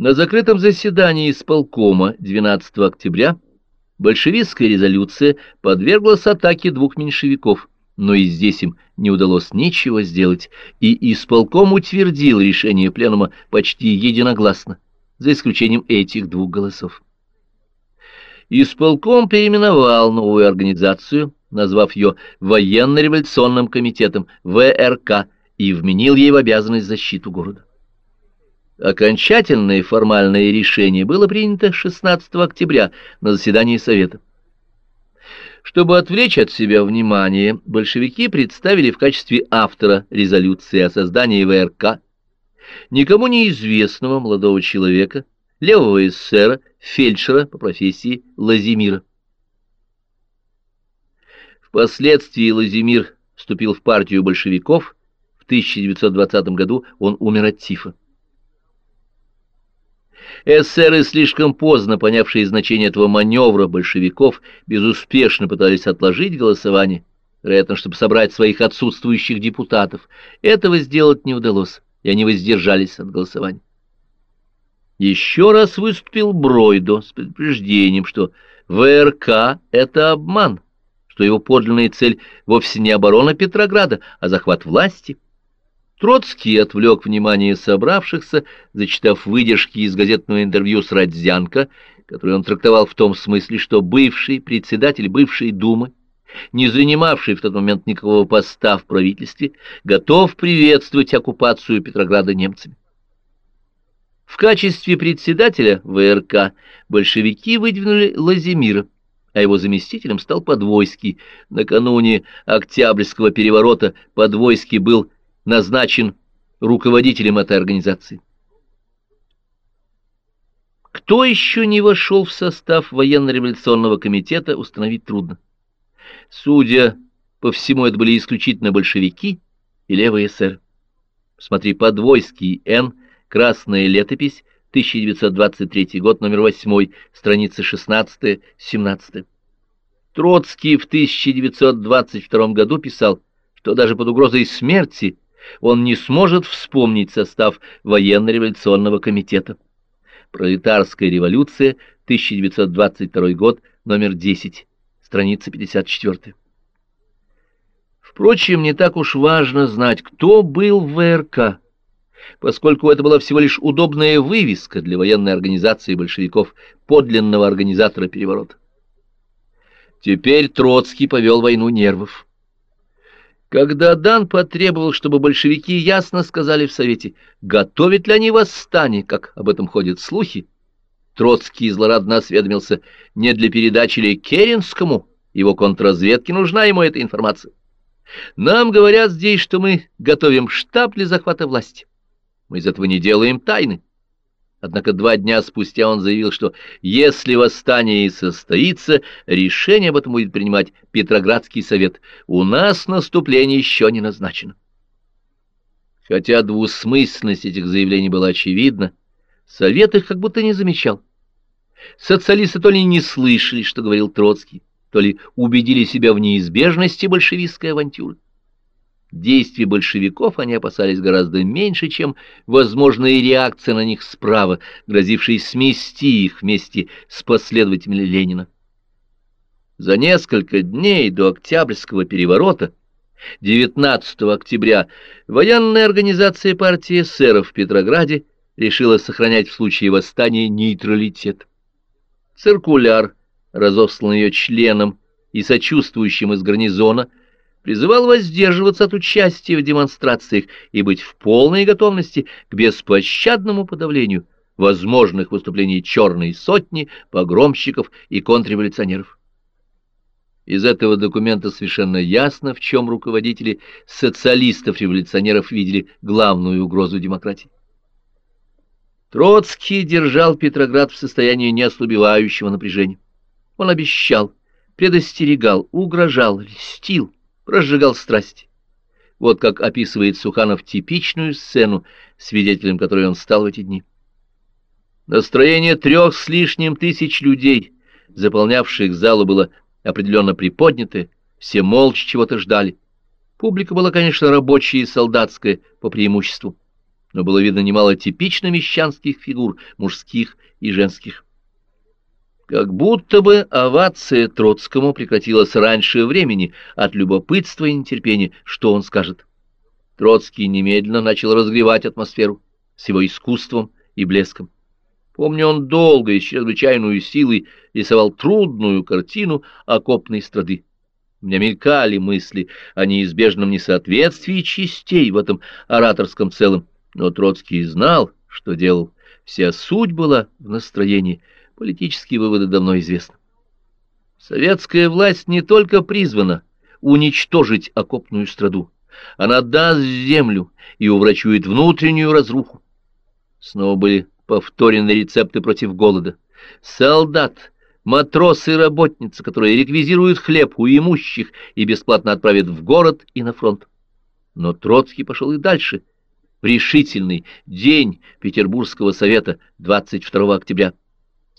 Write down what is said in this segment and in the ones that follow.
На закрытом заседании исполкома 12 октября большевистская резолюция подверглась атаке двух меньшевиков, но и здесь им не удалось ничего сделать, и исполком утвердил решение пленума почти единогласно, за исключением этих двух голосов. Исполком переименовал новую организацию, назвав ее Военно-революционным комитетом ВРК и вменил ей в обязанность защиту города. Окончательное формальное решение было принято 16 октября на заседании Совета. Чтобы отвлечь от себя внимание, большевики представили в качестве автора резолюции о создании ВРК никому неизвестного молодого человека, левого эсера, фельдшера по профессии Лазимира. Впоследствии Лазимир вступил в партию большевиков, в 1920 году он умер от тифа. Эсеры, слишком поздно понявшие значение этого маневра большевиков, безуспешно пытались отложить голосование, вероятно, чтобы собрать своих отсутствующих депутатов. Этого сделать не удалось, и они воздержались от голосования. Еще раз выступил Бройдо с предупреждением, что ВРК — это обман, что его подлинная цель вовсе не оборона Петрограда, а захват власти — Троцкий отвлек внимание собравшихся, зачитав выдержки из газетного интервью с Родзянко, которое он трактовал в том смысле, что бывший председатель бывшей Думы, не занимавший в тот момент никакого поста в правительстве, готов приветствовать оккупацию Петрограда немцами. В качестве председателя ВРК большевики выдвинули Лазимира, а его заместителем стал Подвойский. Накануне Октябрьского переворота Подвойский был назначен руководителем этой организации. Кто еще не вошел в состав военно-революционного комитета, установить трудно. Судя по всему, это были исключительно большевики и левые эсер. Смотри, Подвойский Н. Красная летопись, 1923 год, номер 8, страницы 16-17. Троцкий в 1922 году писал, что даже под угрозой смерти он не сможет вспомнить состав военно-революционного комитета. Пролетарская революция, 1922 год, номер 10, страница 54. Впрочем, не так уж важно знать, кто был в ВРК, поскольку это была всего лишь удобная вывеска для военной организации большевиков, подлинного организатора переворота. Теперь Троцкий повел войну нервов. Когда Дан потребовал, чтобы большевики ясно сказали в Совете, готовят ли они восстание, как об этом ходят слухи, Троцкий злорадно осведомился, не для передачи ли Керенскому, его контрразведке нужна ему эта информация. Нам говорят здесь, что мы готовим штаб для захвата власти. Мы из этого не делаем тайны. Однако два дня спустя он заявил, что если восстание и состоится, решение об этом будет принимать Петроградский совет. У нас наступление еще не назначено. Хотя двусмысленность этих заявлений была очевидна, совет их как будто не замечал. Социалисты то ли не слышали, что говорил Троцкий, то ли убедили себя в неизбежности большевистской авантюры. Действий большевиков они опасались гораздо меньше, чем возможная реакция на них справа, грозившая смести их вместе с последователями Ленина. За несколько дней до Октябрьского переворота, 19 октября, военная организация партии эсеров в Петрограде решила сохранять в случае восстания нейтралитет. Циркуляр, разосланный ее членам и сочувствующим из гарнизона, призывал воздерживаться от участия в демонстрациях и быть в полной готовности к беспощадному подавлению возможных выступлений черной сотни, погромщиков и контрреволюционеров. Из этого документа совершенно ясно, в чем руководители социалистов-революционеров видели главную угрозу демократии. Троцкий держал Петроград в состоянии неослабевающего напряжения. Он обещал, предостерегал, угрожал, льстил, разжигал страсть. Вот как описывает Суханов типичную сцену, свидетелем которой он стал в эти дни. Настроение трех с лишним тысяч людей, заполнявших залу, было определенно приподнятое, все молча чего-то ждали. Публика была, конечно, рабочая и солдатская по преимуществу. но было видно немало типично мещанских фигур, мужских и женских. Как будто бы овация Троцкому прекратилась раньше времени от любопытства и нетерпения, что он скажет. Троцкий немедленно начал разгревать атмосферу с его искусством и блеском. Помню, он долго и с чрезвычайной силой рисовал трудную картину окопной страды. У меня мелькали мысли о неизбежном несоответствии частей в этом ораторском целом, но Троцкий знал, что делал. Вся суть была в настроении, политические выводы давно известны. Советская власть не только призвана уничтожить окопную страду, она даст землю и уврачует внутреннюю разруху. Снова были повторены рецепты против голода. Солдат, матрос и работница, которые реквизируют хлеб у имущих и бесплатно отправят в город и на фронт. Но Троцкий пошел и дальше. Решительный день Петербургского совета 22 октября.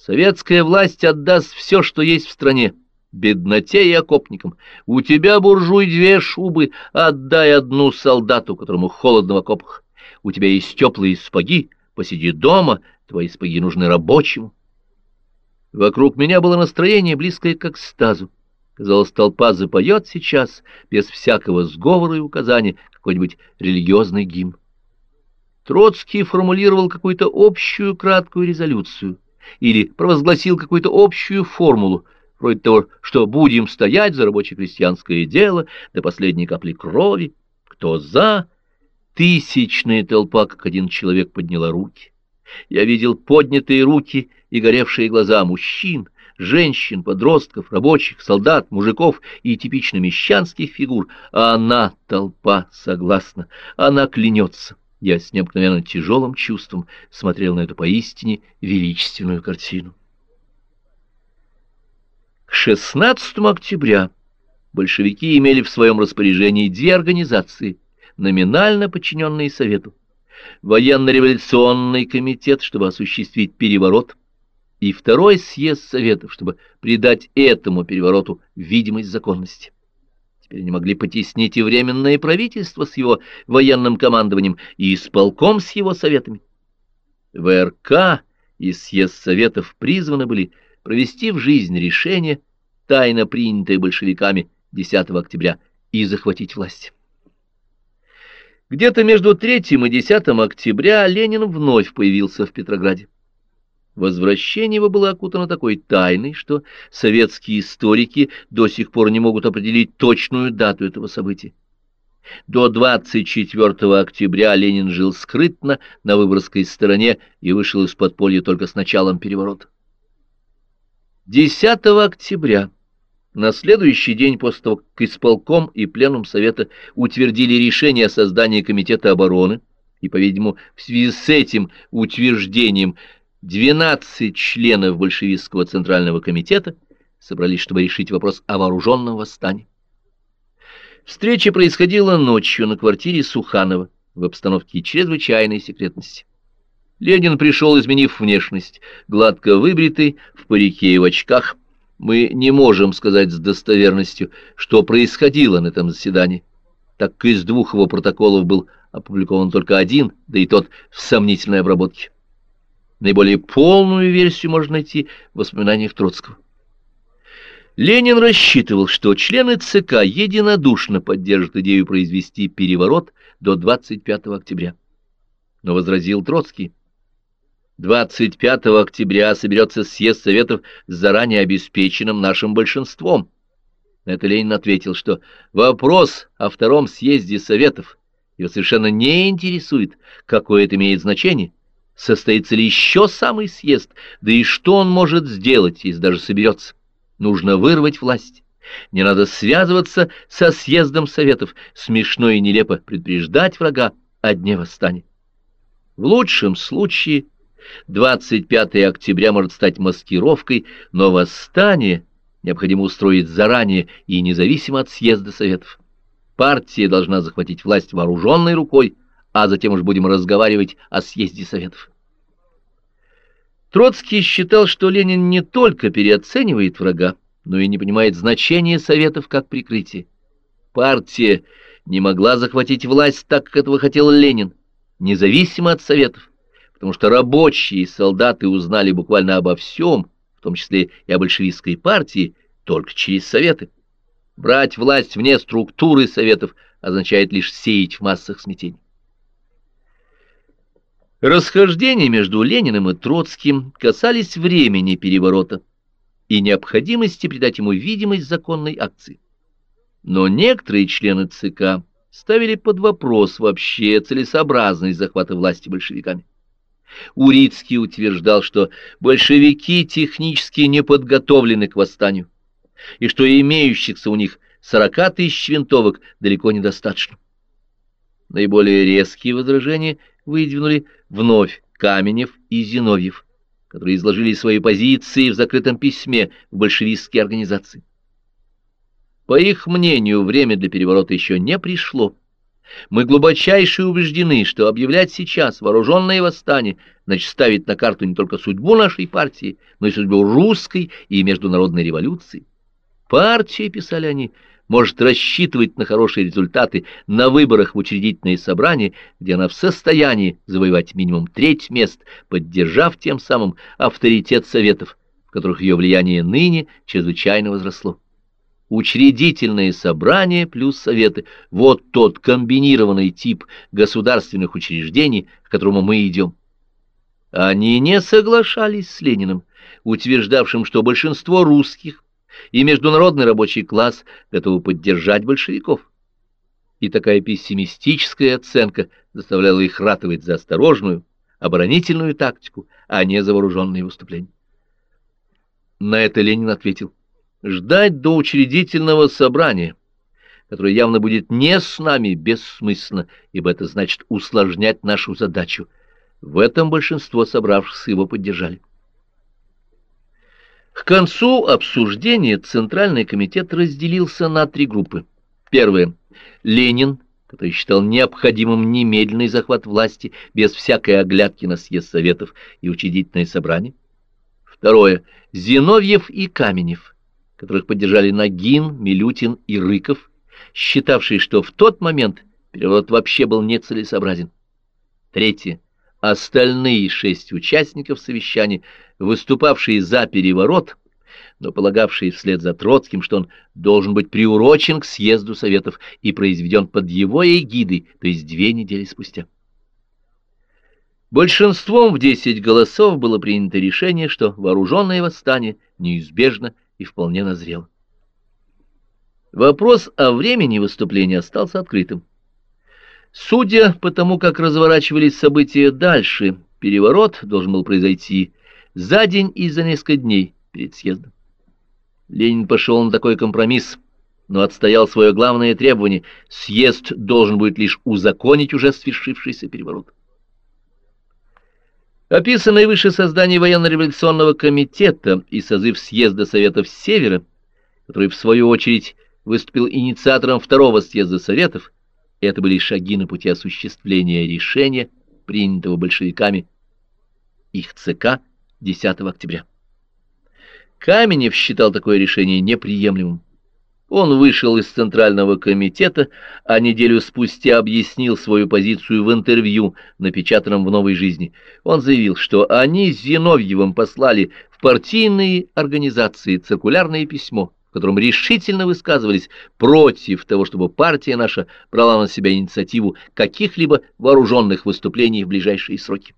Советская власть отдаст все, что есть в стране, бедноте и окопникам. У тебя, буржуй, две шубы, отдай одну солдату, которому холодно в окопах. У тебя есть теплые спаги, посиди дома, твои спаги нужны рабочему. Вокруг меня было настроение, близкое к экстазу. Казалось, толпа запоет сейчас, без всякого сговора и указания, какой-нибудь религиозный гимн. Троцкий формулировал какую-то общую краткую резолюцию или провозгласил какую-то общую формулу, вроде того, что будем стоять за рабоче-крестьянское дело до последней капли крови. Кто за? Тысячная толпа, как один человек, подняла руки. Я видел поднятые руки и горевшие глаза мужчин, женщин, подростков, рабочих, солдат, мужиков и типично мещанских фигур. А она, толпа, согласна, она клянется. Я с необыкновенно тяжелым чувством смотрел на эту поистине величественную картину. К 16 октября большевики имели в своем распоряжении две организации, номинально подчиненные Совету. Военно-революционный комитет, чтобы осуществить переворот, и второй съезд Советов, чтобы придать этому перевороту видимость законности. Теперь они могли потеснить и Временное правительство с его военным командованием, и исполком с его советами. ВРК и съезд Советов призваны были провести в жизнь решение, тайно принятое большевиками 10 октября, и захватить власть. Где-то между 3 и 10 октября Ленин вновь появился в Петрограде. Возвращение его было окутано такой тайной, что советские историки до сих пор не могут определить точную дату этого события. До 24 октября Ленин жил скрытно на Выборгской стороне и вышел из подполья только с началом переворота. 10 октября, на следующий день после того, как исполком и пленум Совета утвердили решение о создании Комитета обороны, и, по-видимому, в связи с этим утверждением 12 членов большевистского Центрального комитета собрались, чтобы решить вопрос о вооруженном восстании. Встреча происходила ночью на квартире Суханова в обстановке чрезвычайной секретности. Ленин пришел, изменив внешность, гладко выбритый, в парике и в очках. Мы не можем сказать с достоверностью, что происходило на этом заседании, так как из двух его протоколов был опубликован только один, да и тот в сомнительной обработке. Наиболее полную версию можно найти в воспоминаниях Троцкого. Ленин рассчитывал, что члены ЦК единодушно поддержат идею произвести переворот до 25 октября. Но возразил Троцкий. 25 октября соберется съезд Советов с заранее обеспеченным нашим большинством. На это Ленин ответил, что вопрос о втором съезде Советов его совершенно не интересует, какое это имеет значение состоится ли еще самый съезд, да и что он может сделать, если даже соберется. Нужно вырвать власть. Не надо связываться со съездом советов, смешно и нелепо предупреждать врага о дне восстания. В лучшем случае 25 октября может стать маскировкой, но восстание необходимо устроить заранее и независимо от съезда советов. Партия должна захватить власть вооруженной рукой, а затем уж будем разговаривать о съезде Советов. Троцкий считал, что Ленин не только переоценивает врага, но и не понимает значения Советов как прикрытие. Партия не могла захватить власть так, как этого хотел Ленин. независимо от Советов, потому что рабочие и солдаты узнали буквально обо всем, в том числе и о большевистской партии, только через Советы. Брать власть вне структуры Советов означает лишь сеять в массах смятение. Расхождения между Лениным и Троцким касались времени переворота и необходимости придать ему видимость законной акции. Но некоторые члены ЦК ставили под вопрос вообще целесообразность захвата власти большевиками. Урицкий утверждал, что большевики технически не подготовлены к восстанию, и что имеющихся у них 40 тысяч винтовок далеко недостаточно. Наиболее резкие возражения выдвинули вновь Каменев и Зиновьев, которые изложили свои позиции в закрытом письме в большевистские организации. По их мнению, время для переворота еще не пришло. Мы глубочайше убеждены, что объявлять сейчас вооруженное восстание значит ставить на карту не только судьбу нашей партии, но и судьбу русской и международной революции. Партия, писали они, — может рассчитывать на хорошие результаты на выборах в учредительное собрание, где она в состоянии завоевать минимум треть мест, поддержав тем самым авторитет Советов, в которых ее влияние ныне чрезвычайно возросло. Учредительное собрание плюс Советы – вот тот комбинированный тип государственных учреждений, к которому мы идем. Они не соглашались с Лениным, утверждавшим, что большинство русских и международный рабочий класс готовы поддержать большевиков. И такая пессимистическая оценка заставляла их ратовать за осторожную, оборонительную тактику, а не за вооруженные выступления. На это Ленин ответил, ждать до учредительного собрания, которое явно будет не с нами, бессмысленно, ибо это значит усложнять нашу задачу. В этом большинство собравшихся его поддержали. К концу обсуждения Центральный комитет разделился на три группы. Первая – Ленин, который считал необходимым немедленный захват власти без всякой оглядки на съезд Советов и учредительное собрание. Второе – Зиновьев и Каменев, которых поддержали Нагин, Милютин и Рыков, считавшие, что в тот момент переворот вообще был нецелесообразен. Третье – Остальные шесть участников совещания, выступавшие за переворот, но полагавшие вслед за Троцким, что он должен быть приурочен к съезду Советов и произведен под его эгидой, то есть две недели спустя. Большинством в десять голосов было принято решение, что вооруженное восстание неизбежно и вполне назрело. Вопрос о времени выступления остался открытым. Судя по тому, как разворачивались события дальше, переворот должен был произойти за день и за несколько дней перед съездом. Ленин пошел на такой компромисс, но отстоял свое главное требование – съезд должен будет лишь узаконить уже свершившийся переворот. Описанное выше создание военно-революционного комитета и созыв съезда Советов Севера, который в свою очередь выступил инициатором второго съезда Советов, это были шаги на пути осуществления решения, принятого большевиками их ЦК 10 октября. Каменев считал такое решение неприемлемым. Он вышел из Центрального комитета, а неделю спустя объяснил свою позицию в интервью, напечатанном в «Новой жизни». Он заявил, что они с Зиновьевым послали в партийные организации циркулярное письмо, в котором решительно высказывались против того, чтобы партия наша брала на себя инициативу каких-либо вооруженных выступлений в ближайшие сроки.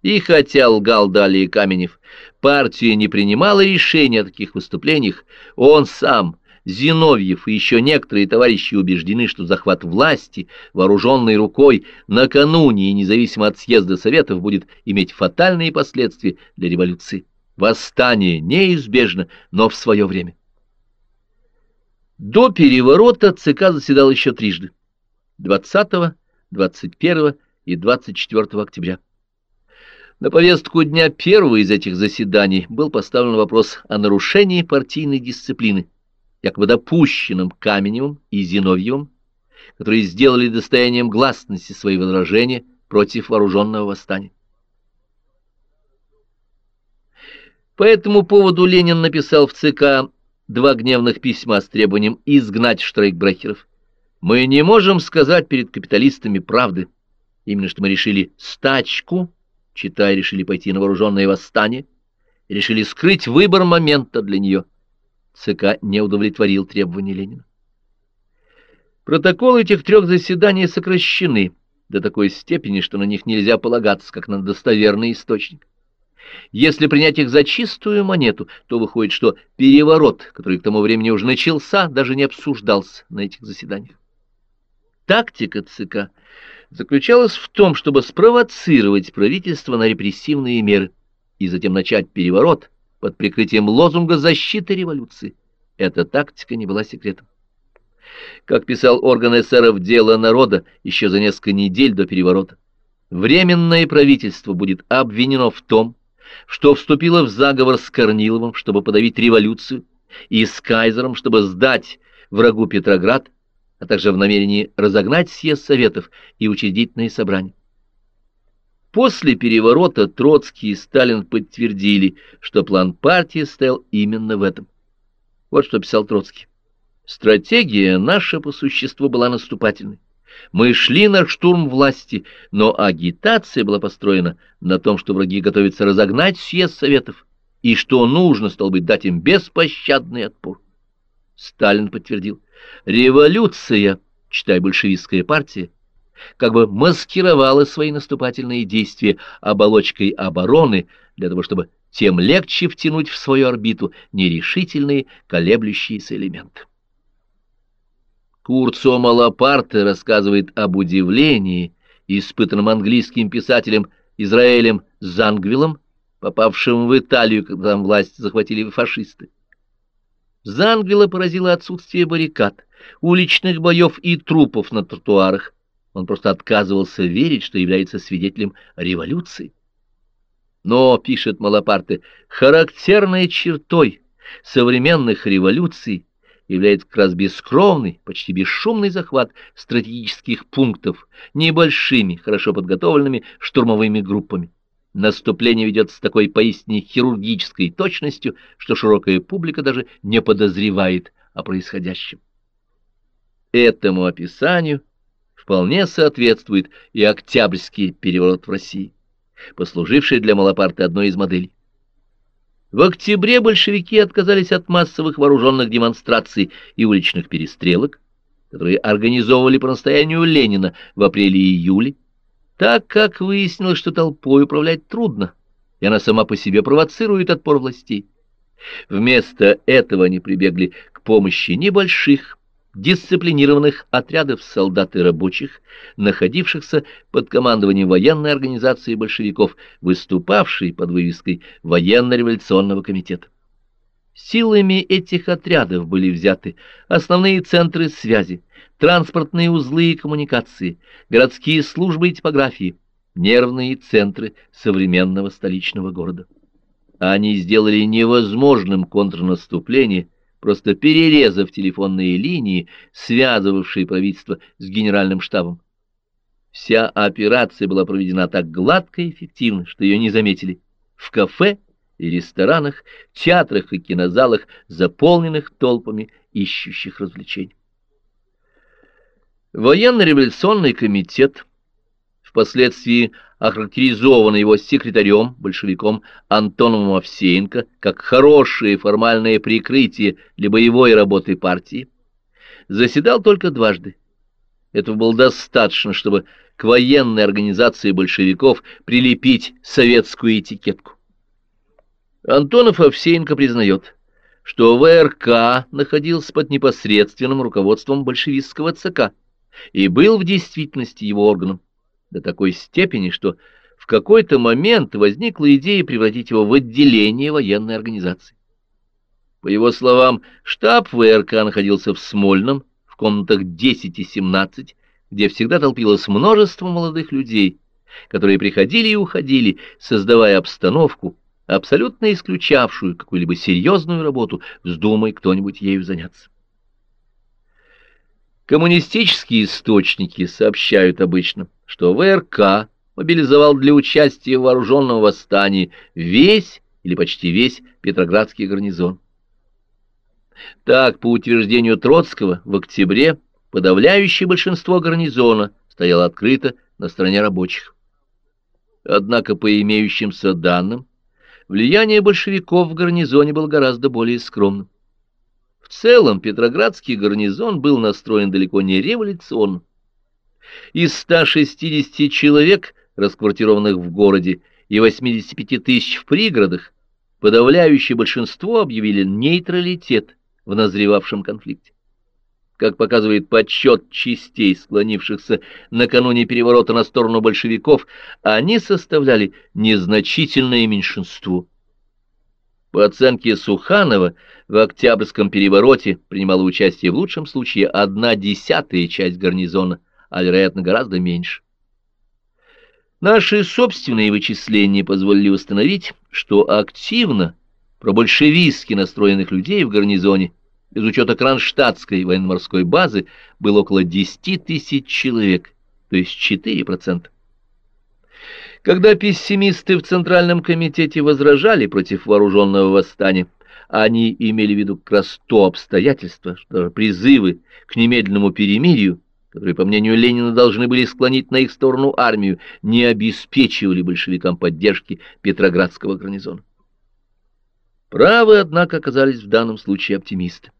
И хотя лгал далее Каменев, партия не принимала решения о таких выступлениях, он сам, Зиновьев и еще некоторые товарищи убеждены, что захват власти, вооруженной рукой, накануне и независимо от съезда Советов будет иметь фатальные последствия для революции. Восстание неизбежно, но в свое время. До переворота ЦК заседал еще трижды – 20, 21 и 24 октября. На повестку дня первого из этих заседаний был поставлен вопрос о нарушении партийной дисциплины, якобы допущенным Каменевым и Зиновьевым, которые сделали достоянием гласности свои возражения против вооруженного восстания. По этому поводу Ленин написал в ЦК два гневных письма с требованием изгнать штрейкбрехеров. Мы не можем сказать перед капиталистами правды, Именно что мы решили стачку, читая, решили пойти на вооруженное восстание, решили скрыть выбор момента для нее. ЦК не удовлетворил требований Ленина. Протоколы этих трех заседаний сокращены до такой степени, что на них нельзя полагаться, как на достоверный источник. Если принять их за чистую монету, то выходит, что переворот, который к тому времени уже начался, даже не обсуждался на этих заседаниях. Тактика ЦК заключалась в том, чтобы спровоцировать правительство на репрессивные меры и затем начать переворот под прикрытием лозунга защиты революции. Эта тактика не была секретом. Как писал орган эсеров «Дело народа» еще за несколько недель до переворота, Временное правительство будет обвинено в том, что вступило в заговор с Корниловым, чтобы подавить революцию, и с Кайзером, чтобы сдать врагу Петроград, а также в намерении разогнать съезд Советов и учредительные собрания. После переворота Троцкий и Сталин подтвердили, что план партии стоял именно в этом. Вот что писал Троцкий. Стратегия наша по существу была наступательной. Мы шли на штурм власти, но агитация была построена на том, что враги готовятся разогнать съезд Советов, и что нужно, стал быть, дать им беспощадный отпор. Сталин подтвердил, революция, читай большевистская партия, как бы маскировала свои наступательные действия оболочкой обороны для того, чтобы тем легче втянуть в свою орбиту нерешительные колеблющиеся элементы. Курцо Малапарте рассказывает об удивлении, испытанном английским писателем Израилем Зангвиллом, попавшим в Италию, когда там власть захватили фашисты. Зангвилла поразило отсутствие баррикад, уличных боев и трупов на тротуарах. Он просто отказывался верить, что является свидетелем революции. Но, пишет Малапарте, характерной чертой современных революций является как раз бескровный, почти бесшумный захват стратегических пунктов небольшими, хорошо подготовленными штурмовыми группами. Наступление ведется с такой поистине хирургической точностью, что широкая публика даже не подозревает о происходящем. Этому описанию вполне соответствует и Октябрьский переворот в России, послуживший для Малапарта одной из моделей. В октябре большевики отказались от массовых вооруженных демонстраций и уличных перестрелок, которые организовывали по настоянию Ленина в апреле и июле, так как выяснилось, что толпой управлять трудно, и она сама по себе провоцирует отпор властей. Вместо этого они прибегли к помощи небольших, дисциплинированных отрядов солдат и рабочих, находившихся под командованием военной организации большевиков, выступавшей под вывеской военно-революционного комитета. Силами этих отрядов были взяты основные центры связи, транспортные узлы и коммуникации, городские службы и типографии, нервные центры современного столичного города. Они сделали невозможным контрнаступление – просто перерезав телефонные линии, связывавшие правительство с генеральным штабом. Вся операция была проведена так гладко и эффективно, что ее не заметили. В кафе и ресторанах, театрах и кинозалах, заполненных толпами ищущих развлечений. Военно-революционный комитет впоследствии охарактеризованный его секретарем, большевиком Антоном Овсеенко, как хорошее формальное прикрытие для боевой работы партии, заседал только дважды. Этого было достаточно, чтобы к военной организации большевиков прилепить советскую этикетку. Антонов Овсеенко признает, что ВРК находился под непосредственным руководством большевистского ЦК и был в действительности его органом до такой степени, что в какой-то момент возникла идея превратить его в отделение военной организации. По его словам, штаб ВРК находился в Смольном, в комнатах 10 и 17, где всегда толпилось множество молодых людей, которые приходили и уходили, создавая обстановку, абсолютно исключавшую какую-либо серьезную работу, вздумай кто-нибудь ею заняться. Коммунистические источники сообщают обычно, что ВРК мобилизовал для участия в вооруженном восстании весь или почти весь Петроградский гарнизон. Так, по утверждению Троцкого, в октябре подавляющее большинство гарнизона стояло открыто на стороне рабочих. Однако, по имеющимся данным, влияние большевиков в гарнизоне было гораздо более скромным. В целом Петроградский гарнизон был настроен далеко не революционно. Из 160 человек, расквартированных в городе, и 85 тысяч в пригородах, подавляющее большинство объявили нейтралитет в назревавшем конфликте. Как показывает подсчет частей, склонившихся накануне переворота на сторону большевиков, они составляли незначительное меньшинство. По оценке Суханова, в Октябрьском перевороте принимала участие в лучшем случае одна десятая часть гарнизона, а, вероятно, гораздо меньше. Наши собственные вычисления позволили установить, что активно пробольшевистски настроенных людей в гарнизоне, без учета Кронштадтской военно-морской базы, было около 10 тысяч человек, то есть 4%. Когда пессимисты в Центральном комитете возражали против вооруженного восстания, они имели в виду как раз то обстоятельство, что призывы к немедленному перемирию которые, по мнению Ленина, должны были склонить на их сторону армию, не обеспечивали большевикам поддержки Петроградского гарнизона. Правы, однако, оказались в данном случае оптимисты,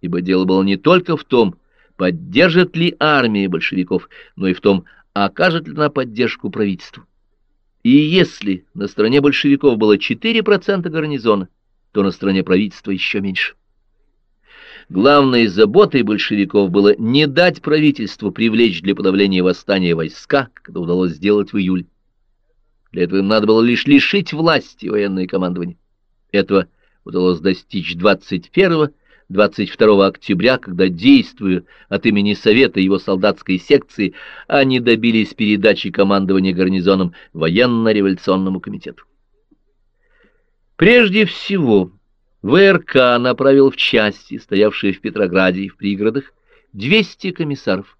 ибо дело было не только в том, поддержит ли армия большевиков, но и в том, окажет ли она поддержку правительству. И если на стороне большевиков было 4% гарнизона, то на стороне правительства еще меньше. Главной заботой большевиков было не дать правительству привлечь для подавления восстания войска, как это удалось сделать в июле. Для этого им надо было лишь лишить власти военное командование. Этого удалось достичь 21-22 октября, когда, действуя от имени Совета его солдатской секции, они добились передачи командования гарнизоном военно-революционному комитету. Прежде всего, ВРК направил в части, стоявшие в Петрограде и в пригородах, 200 комиссаров.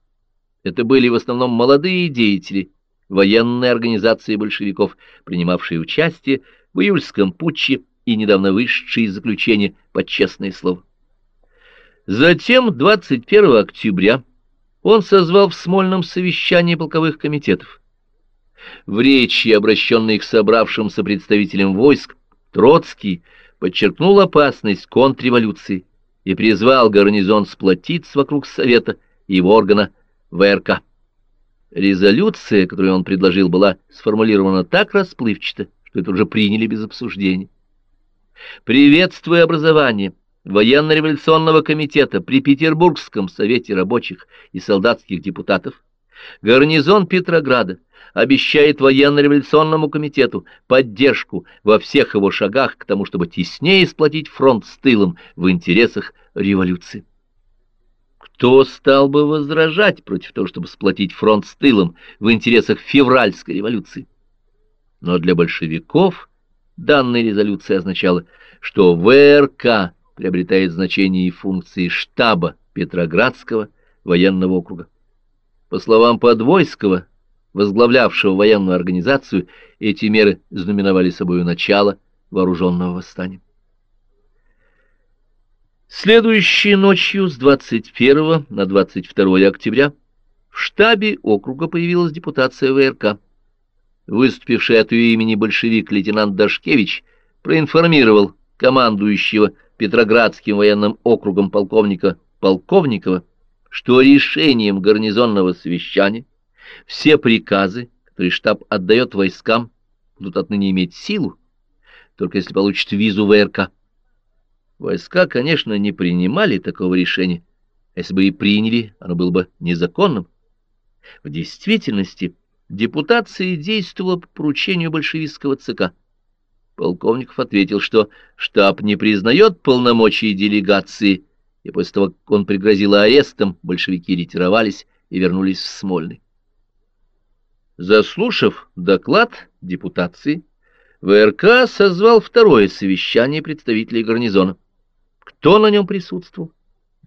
Это были в основном молодые деятели военной организации большевиков, принимавшие участие в июльском путче и недавно вышедшие из заключения под честное слово. Затем, 21 октября, он созвал в Смольном совещание полковых комитетов. В речи, обращенной к собравшимся представителям войск, Троцкий подчеркнул опасность контрреволюции и призвал гарнизон сплотиться вокруг Совета и его органа ВРК. Резолюция, которую он предложил, была сформулирована так расплывчато, что это уже приняли без обсуждения. Приветствуя образование военно-революционного комитета при Петербургском совете рабочих и солдатских депутатов, гарнизон Петрограда обещает военно-революционному комитету поддержку во всех его шагах к тому, чтобы теснее сплотить фронт с тылом в интересах революции. Кто стал бы возражать против того, чтобы сплотить фронт с тылом в интересах февральской революции? Но для большевиков данная резолюция означала, что ВРК приобретает значение и функции штаба Петроградского военного округа. По словам Подвойского, возглавлявшего военную организацию, эти меры знаменовали собой начало вооруженного восстания. Следующей ночью с 21 на 22 октября в штабе округа появилась депутация ВРК. Выступивший от ее имени большевик лейтенант Дашкевич проинформировал командующего Петроградским военным округом полковника Полковникова, что решением гарнизонного совещания все приказы, которые штаб отдает войскам, будут отныне иметь силу, только если получат визу ВРК. Войска, конечно, не принимали такого решения. А если бы и приняли, оно было бы незаконным. В действительности депутация действовала по поручению большевистского ЦК. Полковников ответил, что штаб не признает полномочий делегации, и после того, как он пригрозил арестом, большевики ретировались и вернулись в Смольный. Заслушав доклад депутации, ВРК созвал второе совещание представителей гарнизона. Кто на нем присутствовал,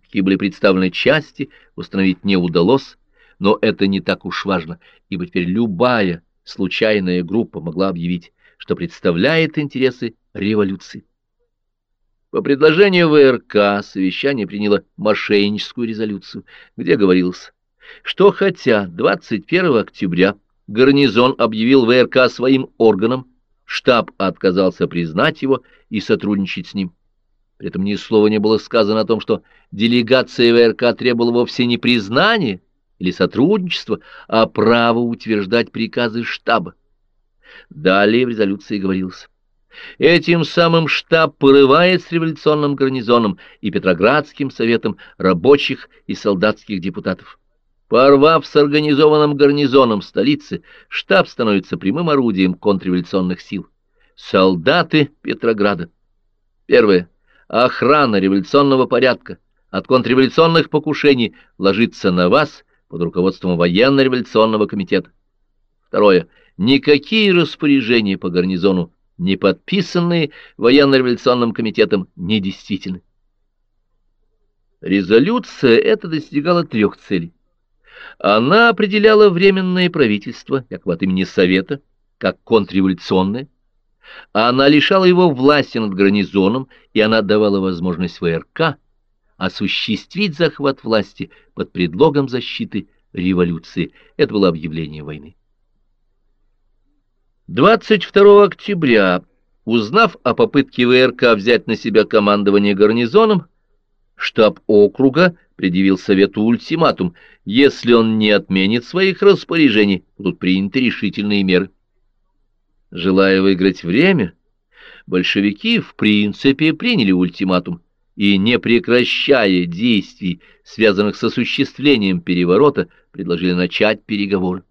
какие были представлены части, установить не удалось, но это не так уж важно, ибо теперь любая случайная группа могла объявить, что представляет интересы революции. По предложению ВРК совещание приняло мошенническую резолюцию, где говорилось, что хотя 21 октября гарнизон объявил ВРК своим органом, штаб отказался признать его и сотрудничать с ним. При этом ни слова не было сказано о том, что делегация ВРК требовала вовсе не признания или сотрудничества, а права утверждать приказы штаба. Далее в резолюции говорилось. Этим самым штаб порывает с революционным гарнизоном и Петроградским советом рабочих и солдатских депутатов. Порвав с организованным гарнизоном столицы, штаб становится прямым орудием контрреволюционных сил. Солдаты Петрограда. Первое. Охрана революционного порядка от контрреволюционных покушений ложится на вас под руководством военно-революционного комитета. Второе. Никакие распоряжения по гарнизону не подписанные военно-революционным комитетом, недействительны. Резолюция эта достигала трех целей. Она определяла временное правительство, якобы от имени Совета, как контрреволюционное. Она лишала его власти над гарнизоном, и она давала возможность ВРК осуществить захват власти под предлогом защиты революции. Это было объявление войны. 22 октября, узнав о попытке ВРК взять на себя командование гарнизоном, штаб округа предъявил Совету ультиматум. Если он не отменит своих распоряжений, будут приняты решительные меры. Желая выиграть время, большевики в принципе приняли ультиматум и, не прекращая действий, связанных с осуществлением переворота, предложили начать переговоры.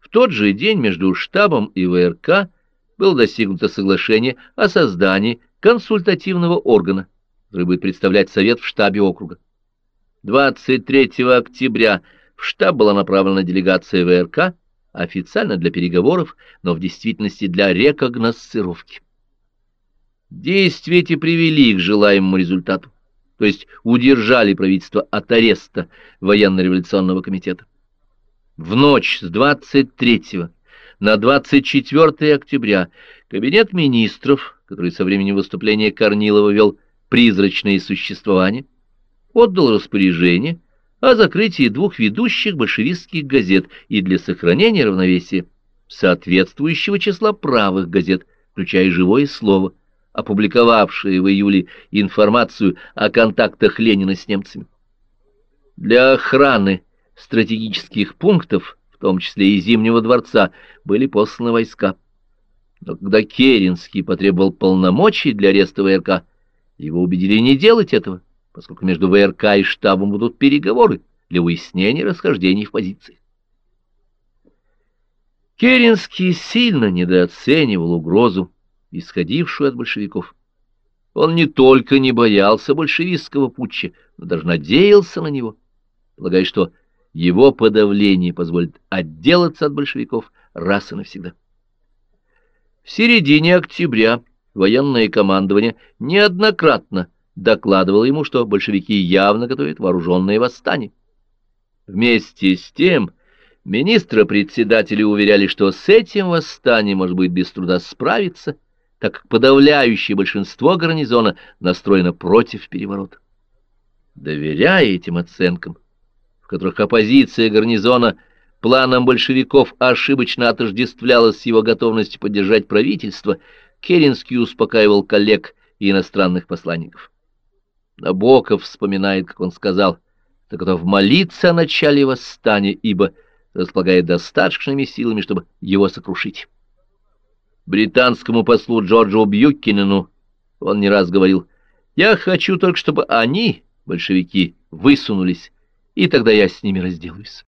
В тот же день между штабом и ВРК было достигнуто соглашение о создании консультативного органа, который будет представлять Совет в штабе округа. 23 октября в штаб была направлена делегация ВРК, официально для переговоров, но в действительности для рекогносцировки. Действия эти привели к желаемому результату, то есть удержали правительство от ареста военно-революционного комитета. В ночь с 23 на 24 октября Кабинет министров, который со времени выступления Корнилова вел призрачное существование, отдал распоряжение о закрытии двух ведущих большевистских газет и для сохранения равновесия соответствующего числа правых газет, включая «Живое слово», опубликовавшее в июле информацию о контактах Ленина с немцами. Для охраны стратегических пунктов, в том числе и Зимнего дворца, были посланы войска. Но когда Керенский потребовал полномочий для ареста ВРК, его убедили не делать этого, поскольку между ВРК и штабом будут переговоры для выяснения расхождений в позиции. Керенский сильно недооценивал угрозу, исходившую от большевиков. Он не только не боялся большевистского путча, но даже надеялся на него, полагая, что его подавление позволит отделаться от большевиков раз и навсегда. В середине октября военное командование неоднократно докладывало ему, что большевики явно готовят вооруженное восстание. Вместе с тем министры-председатели уверяли, что с этим восстанием может быть без труда справиться, так как подавляющее большинство гарнизона настроено против переворота. Доверяя этим оценкам, в которых оппозиция гарнизона планом большевиков ошибочно отождествлялась с его готовностью поддержать правительство, Керенский успокаивал коллег и иностранных посланников. Набоков вспоминает, как он сказал, что готов молиться о начале восстания, ибо располагает достаточными силами, чтобы его сокрушить. Британскому послу Джорджу Бьюкинену он не раз говорил, «Я хочу только, чтобы они, большевики, высунулись, и тогда я с ними разделаюсь.